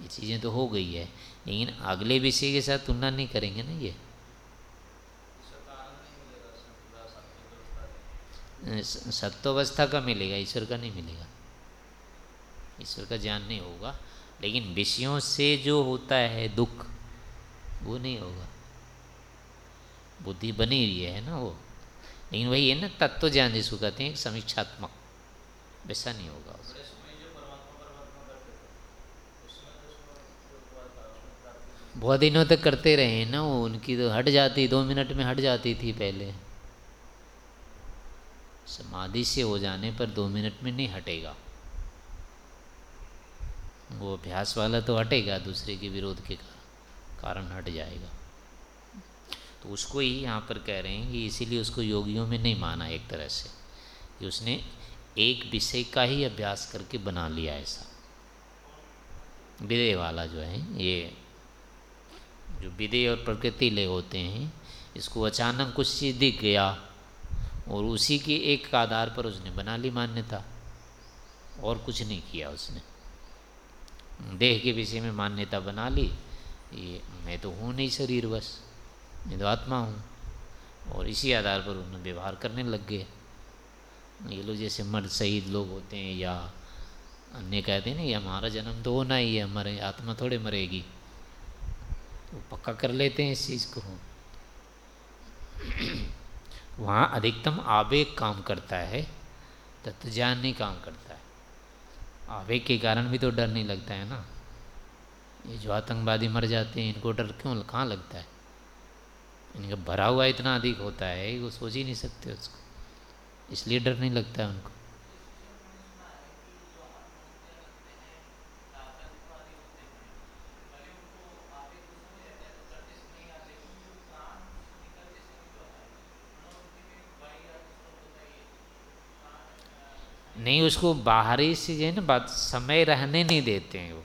ये चीज़ें तो हो गई है। लेकिन अगले विषय के साथ तुलना नहीं करेंगे ना ये। सत्वावस्था का मिलेगा, ईश्वर का नहीं मिलेगा। ईश्वर का ज्ञान नहीं होगा, लेकिन विषयों से जो होता है दुख, वो नहीं होगा। बुद्धि बनी हुई है ना वो? लेकिन वही है ना, तत्व ज्ञान जिसको कहते हैं, समीक्षात्मक। वैसा नहीं होगा। बहुत दिनों तक करते रहे ना वो, उनकी तो हट जाती, दो मिनट में हट जाती थी पहले। समाधि से हो जाने पर दो मिनट में नहीं हटेगा। वो अभ्यास वाला तो हटेगा, दूसरे के विरोध के कारण हट जाएगा। तो उसको ही यहाँ पर कह रहे हैं कि इसीलिए उसको योगियों में नहीं माना एक तरह से कि उसने एक विषय का ही अभ्यास करके बना लिया ऐसा। विदय वाला जो है, ये जो विदय और प्रकृति ले होते हैं, इसको अचानक कुछ चीज़ दिख गया और उसी के एक आधार पर उसने बना ली मान्यता। और कुछ नहीं किया उसने। देह के विषय में मान्यता बना ली। ये मैं तो हूँ नहीं शरीर बस, मैं तो आत्मा हूँ। और इसी आधार पर उन्हें व्यवहार करने लग गए। ये लोग जैसे मर्द शहीद लोग होते हैं या अन्य कहते हैं ना, ये हमारा जन्म तो होना ही है, हमारे आत्मा थोड़े मरेगी। तो पक्का कर लेते हैं इस चीज़ को। वहाँ अधिकतम आवेग काम करता है, तत्वज्ञान नहीं काम करता है। आवेग के कारण भी तो डर नहीं लगता है ना? ये जो आतंकवादी मर जाते हैं, इनको डर क्यों, कहाँ लगता है? इनका भरा हुआ इतना अधिक होता है वो सोच ही नहीं सकते उसको। इसलिए डर नहीं लगता है उनको। नहीं, उसको बाहरी से जो है ना बात, समय रहने नहीं देते हैं वो।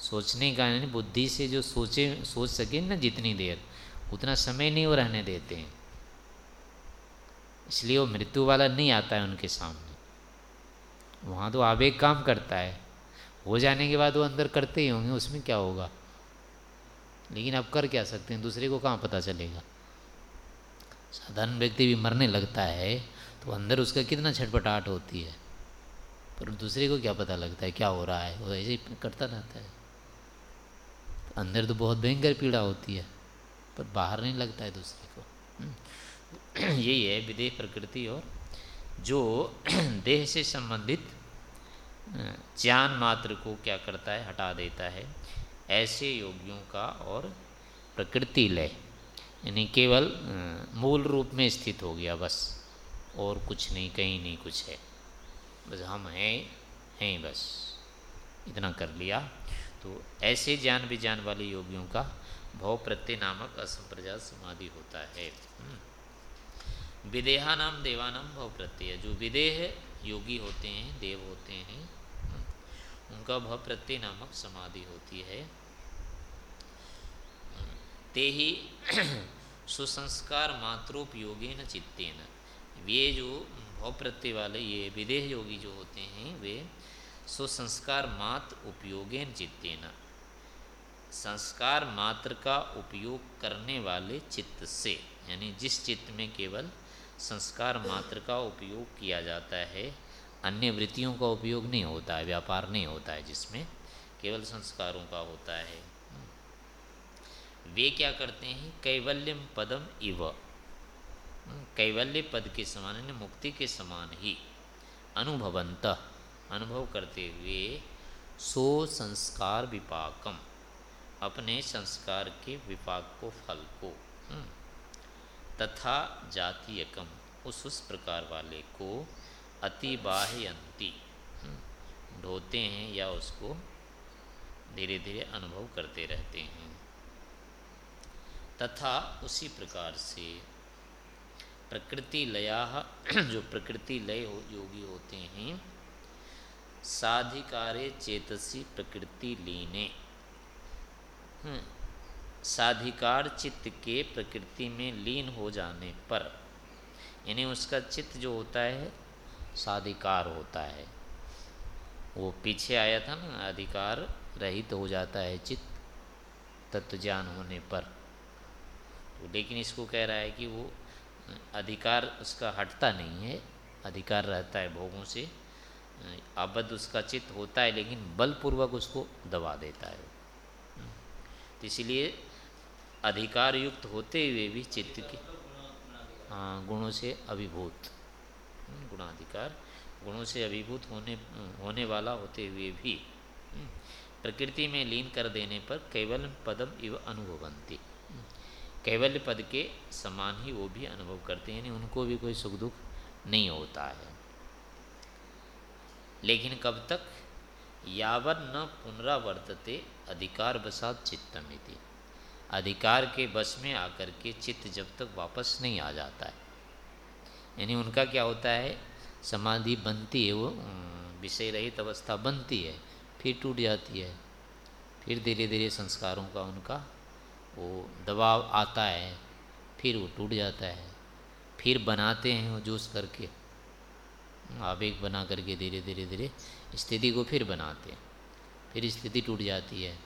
सोचने का नहीं बुद्धि से जो सोचे, सोच सके ना जितनी देर, उतना समय नहीं वो रहने देते हैं। इसलिए वो मृत्यु वाला नहीं आता है उनके सामने। वहाँ तो आवेग काम करता है, हो जाने के बाद वो अंदर करते ही होंगे, उसमें क्या होगा? लेकिन अब कर क्या सकते हैं? दूसरे को कहाँ पता चलेगा? साधारण व्यक्ति भी मरने लगता है तो अंदर उसका कितना छटपटाहट होती है। पर दूसरे को क्या पता लगता है, क्या हो रहा है? वो ऐसे ही करता रहता है। तो अंदर तो बहुत भयंकर पीड़ा होती है, पर बाहर नहीं लगता है दूसरे को। हम्म। <clears throat> यही है विदेह प्रकृति और जो <clears throat> देह से संबंधित ज्ञान मात्र को क्या करता है, हटा देता है। ऐसे योगियों का और प्रकृति लय, यानी केवल मूल रूप में स्थित हो गया बस। और कुछ नहीं, कहीं नहीं, कुछ है। बस हम हैं हैं बस। इतना कर लिया। तो ऐसे ज्ञान विज्ञान वाले योगियों का भव प्रत्यय नामक असंप्रजात समाधि होता है। हम्म। विदेहा नाम देवानाम भव प्रत्यय। जो विदेह योगी होते हैं, देव होते हैं हम्म। उनका भव प्रत्यय नामक समाधि होती है। ते ही <clears throat> सुसंस्कार मात्रोपयोगे न चित्तेन। ये जो भव प्रत्यय वाले, ये विदेह योगी जो होते हैं, वे सुसंस्कार मात्र उपयोगेन चित्तेन संस्कार मात्र का उपयोग करने वाले चित्त से, यानी जिस चित्त में केवल संस्कार मात्र का उपयोग किया जाता है, अन्य वृत्तियों का उपयोग नहीं होता है, व्यापार नहीं होता है, जिसमें केवल संस्कारों का होता है। वे क्या करते हैं? कैवल्यम पदम इव। कैवल्य पद के समान यानी मुक्ति के समान ही अनुभवंत अनुभव करते हुए सो संस्कार विपाकम अपने संस्कार के विपाक को फल को हम्म, तथा जातीयकम उस उस प्रकार वाले को अति बाह्यंती ढोते हैं या उसको धीरे धीरे अनुभव करते रहते हैं। तथा उसी प्रकार से प्रकृति लया <clears throat> जो प्रकृति लय हो योगी होते हैं साधिकारे चेतसी प्रकृति लीने। हम्म, साधिकार चित्त के प्रकृति में लीन हो जाने पर यानी उसका चित्त जो होता है साधिकार होता है। वो पीछे आया था ना अधिकार रहित हो जाता है चित्त तत्व ज्ञान होने पर। तो लेकिन इसको कह रहा है कि वो अधिकार उसका हटता नहीं है, अधिकार रहता है भोगों से आबद्ध उसका चित्त होता है लेकिन बलपूर्वक उसको दबा देता है। तो इसलिए अधिकार युक्त होते हुए भी चित्त के हाँ गुणों से अभिभूत, गुणाधिकार गुणों से अभिभूत होने होने वाला होते हुए भी प्रकृति में लीन कर देने पर केवल पदम इव अनुभवंती। कैवल्य पद के समान ही वो भी अनुभव करते हैं, यानी उनको भी कोई सुख दुख नहीं होता है। लेकिन कब तक? यावर न पुनरावर्तते, अधिकार बसात चित्तमिति अधिकार के बस में आकर के चित्त जब तक वापस नहीं आ जाता है। यानी उनका क्या होता है? समाधि बनती है वो विषय रहित अवस्था बनती है, फिर टूट जाती है, फिर धीरे धीरे संस्कारों का उनका वो दबाव आता है, फिर वो टूट जाता है, फिर बनाते हैं वो जूस करके। आवेग बना करके धीरे धीरे धीरे स्थिति को फिर बनाते हैं, फिर स्थिति टूट जाती है।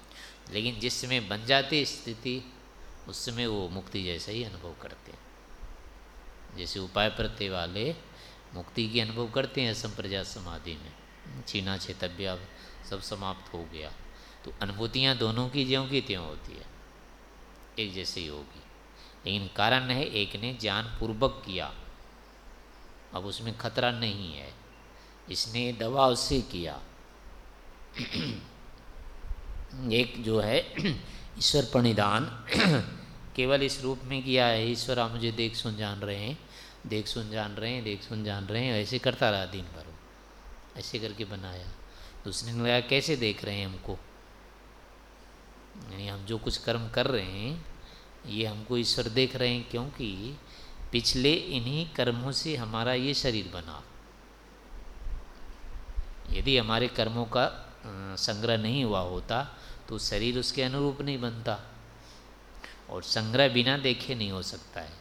लेकिन जिस समय बन जाती स्थिति, उस समय वो मुक्ति जैसा ही अनुभव करते हैं। जैसे उपाय प्रत्यय वाले मुक्ति की अनुभव करते हैं संप्रजा समाधि में। छीना, छेतव्या सब समाप्त हो गया। तो अनुभूतियाँ दोनों की ज्यों की त्यों होती है। एक जैसे ही होगी लेकिन कारण है, एक ने ज्ञान पूर्वक किया। अब उसमें खतरा नहीं है। इसने दबाव से किया। <clears throat> एक जो है, <clears throat> ईश्वर प्रणिधान <clears throat> केवल इस रूप में किया है, ईश्वर, आप मुझे देख सुन जान रहे हैं, देख सुन जान रहे हैं, देख सुन जान रहे हैं, ऐसे करता रहा दिन भर ऐसे करके बनाया। दूसरे ने लगा कैसे देख रहे हैं हमको? यानी हम जो कुछ कर्म कर रहे हैं ये हमको ईश्वर देख रहे हैं क्योंकि पिछले इन्हीं कर्मों से हमारा ये शरीर बना। यदि हमारे कर्मों का संग्रह नहीं हुआ होता तो शरीर उसके अनुरूप नहीं बनता। और संग्रह बिना देखे नहीं हो सकता है।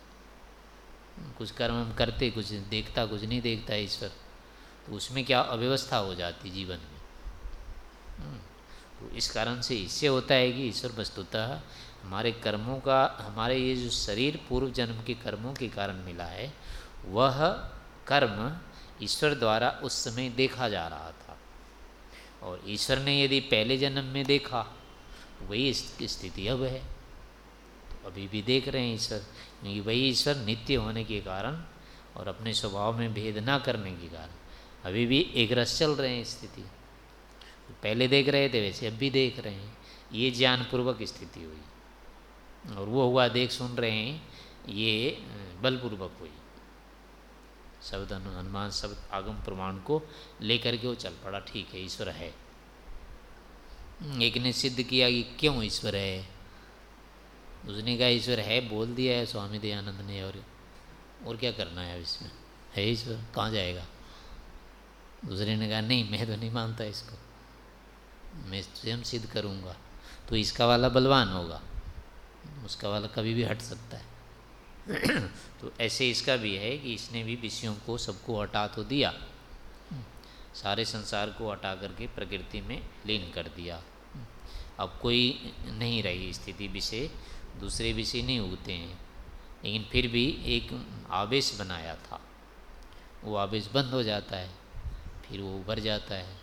कुछ कर्म हम करते, कुछ देखता, कुछ नहीं देखता ईश्वर। तो उसमें क्या अव्यवस्था हो जाती जीवन में? तो इस कारण से इससे होता है कि ईश्वर वस्तुतः हमारे कर्मों का, हमारे ये जो शरीर पूर्व जन्म के कर्मों के कारण मिला है, वह कर्म ईश्वर द्वारा उस समय देखा जा रहा था। और ईश्वर ने यदि पहले जन्म में देखा वही स्थिति अब है। तो अभी भी देख रहे हैं ईश्वर, क्योंकि वही ईश्वर नित्य होने के कारण और अपने स्वभाव में भेद ना करने के कारण अभी भी एक रस चल रहे हैं स्थिति। पहले देख रहे थे, वैसे अब भी देख रहे हैं। ये ज्ञानपूर्वक स्थिति हुई। और वो हुआ, देख सुन रहे हैं, ये बलपूर्वक हुई। शब्द हनुमान शब्द आगम प्रमाण को लेकर के वो चल पड़ा, ठीक है, ईश्वर है। एक ने सिद्ध किया कि क्यों ईश्वर है? उसने कहा, ईश्वर है, बोल दिया है स्वामी दयानंद ने, और और क्या करना है अब इसमें? है ईश्वर, कहाँ जाएगा? दूसरे ने कहा, नहीं, मैं तो नहीं मानता इसको। मैं स्वयं सिद्ध करूँगा तो इसका वाला बलवान होगा। उसका वाला कभी भी हट सकता है। तो ऐसे इसका भी है कि इसने भी विषयों को सबको हटा तो दिया। सारे संसार को हटा करके प्रकृति में लीन कर दिया। अब कोई नहीं रही स्थिति, विषय दूसरे विषय नहीं उगते हैं। लेकिन फिर भी एक आवेश बनाया था। वो आवेश बंद हो जाता है, फिर वो उभर जाता है।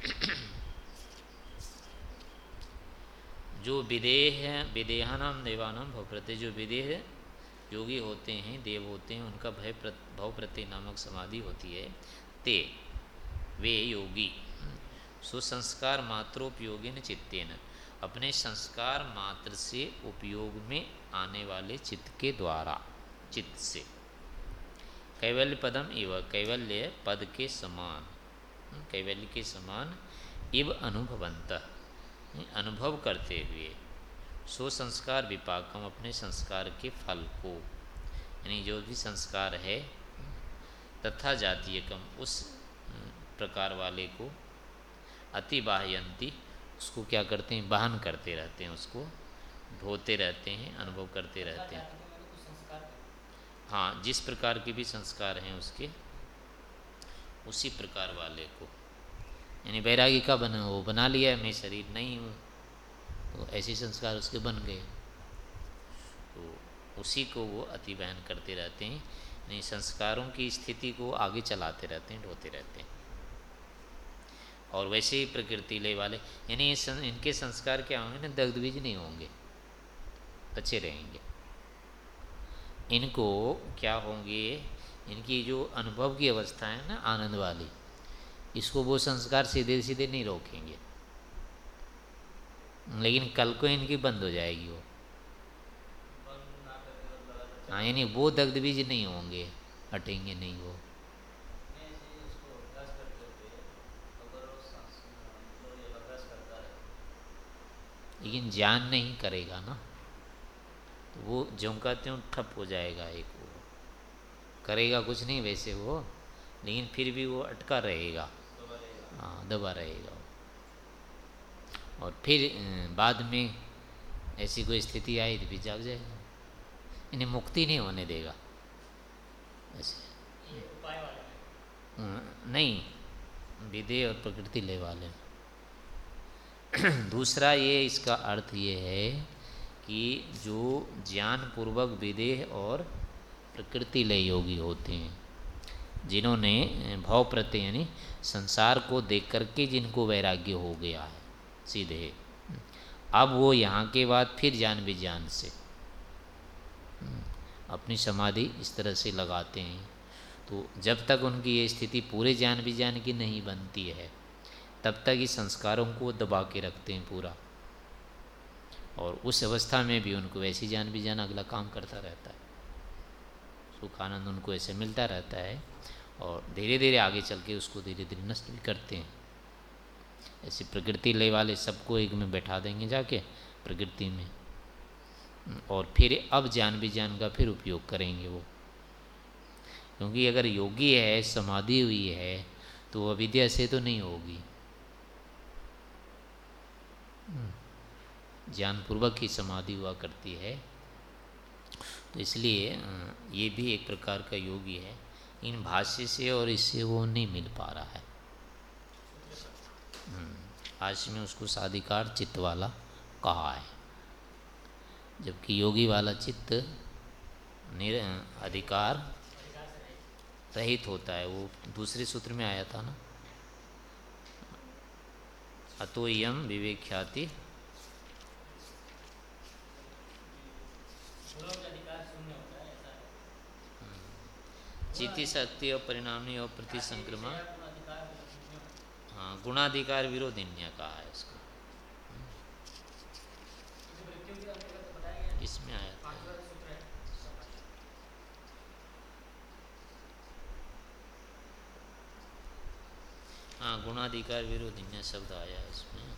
<coughs> जो विदेह विदेहानाम देवानाम भवप्रति जो विदेह योगी होते हैं, देव होते हैं, उनका भय भव प्रति नामक समाधि होती है। ते, वे योगी। सुसंस्कार मात्रोपयोगी न चित्तेन। अपने संस्कार मात्र से उपयोग में आने वाले चित्त के द्वारा, चित्त से। कैवल्य पदम एवं, कैवल्य पद के समान। कैवल्य के समान इव अनुभवंत। अनुभव करते हुए सो संस्कार विपाक हम अपने संस्कार के फल को यानी जो भी संस्कार है तथा जातीय कम उस प्रकार वाले को अति बाह्यंती उसको क्या करते हैं? बहन करते रहते हैं उसको ढोते रहते हैं अनुभव करते रहते हैं। हाँ जिस प्रकार के भी संस्कार हैं उसके उसी प्रकार वाले को। यानी वैरागी का बना, वो बना लिया मैं शरीर नहीं हूँ तो ऐसे संस्कार उसके बन गए। तो उसी को वो अति बहन करते रहते हैं। यानी संस्कारों की स्थिति को आगे चलाते रहते हैं, ढोते रहते हैं। और वैसे ही प्रकृति ले वाले, यानी इनके संस्कार क्या होंगे ना, दग्ध बीज नहीं होंगे। अच्छे रहेंगे। इनको क्या होंगे इनकी जो अनुभव की अवस्था है ना, आनंद वाली, इसको वो संस्कार सीधे सीधे नहीं रोकेंगे। लेकिन कल को इनकी बंद हो जाएगी वो। हाँ यानी वो दग्ध बीज नहीं होंगे, हटेंगे नहीं वो। लेकिन ज्ञान नहीं करेगा ना तो वो ज्यों का त्यों ठप हो जाएगा एक वो। करेगा कुछ नहीं वैसे वो, लेकिन फिर भी वो अटका रहेगा। हाँ दबा रहेगा और फिर बाद में ऐसी कोई स्थिति आई तो फिर जाग जाएगा। इन्हें मुक्ति नहीं होने देगा। ऐसे। नहीं, विधेय और प्रकृति ले वाले <clears throat> दूसरा ये, इसका अर्थ ये है कि जो ज्ञान पूर्वक विदेह और प्रकृति लय योगी होते हैं। जिन्होंने भाव प्रत्यय यानी संसार को देख करके जिनको वैराग्य हो गया है, सीधे। अब वो यहाँ के बाद फिर ज्ञान विज्ञान से। अपनी समाधि इस तरह से लगाते हैं। तो जब तक उनकी ये स्थिति पूरे ज्ञान विज्ञान की नहीं बनती है, तब तक इस संस्कारों को दबा के रखते हैं पूरा। और उस अवस्था में भी उनको वैसी जान भी जान अगला काम करता रहता है। सुख आनंद उनको ऐसे मिलता रहता है और धीरे धीरे आगे चल के उसको धीरे धीरे नष्ट भी करते हैं। ऐसे प्रकृति ले वाले सबको एक में बैठा देंगे जाके प्रकृति में। और फिर अब ज्ञान विज्ञान का फिर उपयोग करेंगे वो। क्योंकि अगर योगी है, समाधि हुई है तो अविद्या से तो नहीं होगी। ज्ञानपूर्वक ही समाधि हुआ करती है। तो इसलिए ये भी एक प्रकार का योगी है। इन भाष्य से और इससे वो नहीं मिल पा रहा है। आज में उसको साधिकार चित्त वाला कहा है। जबकि योगी वाला चित्त निर अधिकार रहित होता है। वो दूसरे सूत्र में आया था ना? अतो यम विवेख्याति शक्ति और परिणामी और प्रति संक्रमण हाँ गुणाधिकार विरोधिन्य कहा है इसको। इसमें आया था। हाँ गुणाधिकार विरोधिन्य शब्द आया इसमें।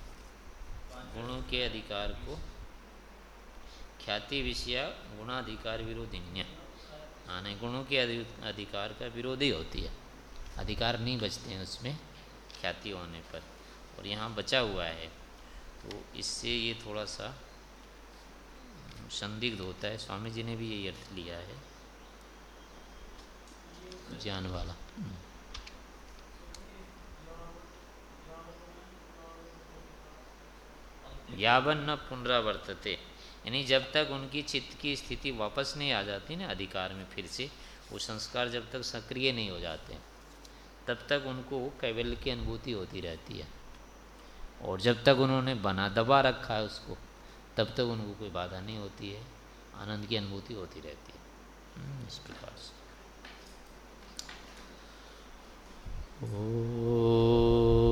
गुणों के अधिकार को ख्याति विषय गुणाधिकार विरोधिन्य। आने गुणों के अधिकार का विरोधी होती है। अधिकार नहीं बचते हैं उसमें, ख्याति होने पर। और यहाँ बचा हुआ है तो इससे ये थोड़ा सा संदिग्ध होता है। स्वामी जी ने भी यही अर्थ लिया है। ज्ञान वाला। यावन न पुनरावर्तते। यानी जब तक उनकी चित्त की स्थिति वापस नहीं आ जाती ना अधिकार में फिर से वो संस्कार जब तक सक्रिय नहीं हो जाते तब तक उनको कैवल्य की अनुभूति होती रहती है। और जब तक उन्होंने बना दबा रखा है उसको तब तक उनको कोई बाधा नहीं होती है आनंद की अनुभूति होती रहती है। हम्म, इस प्रकार से। ओ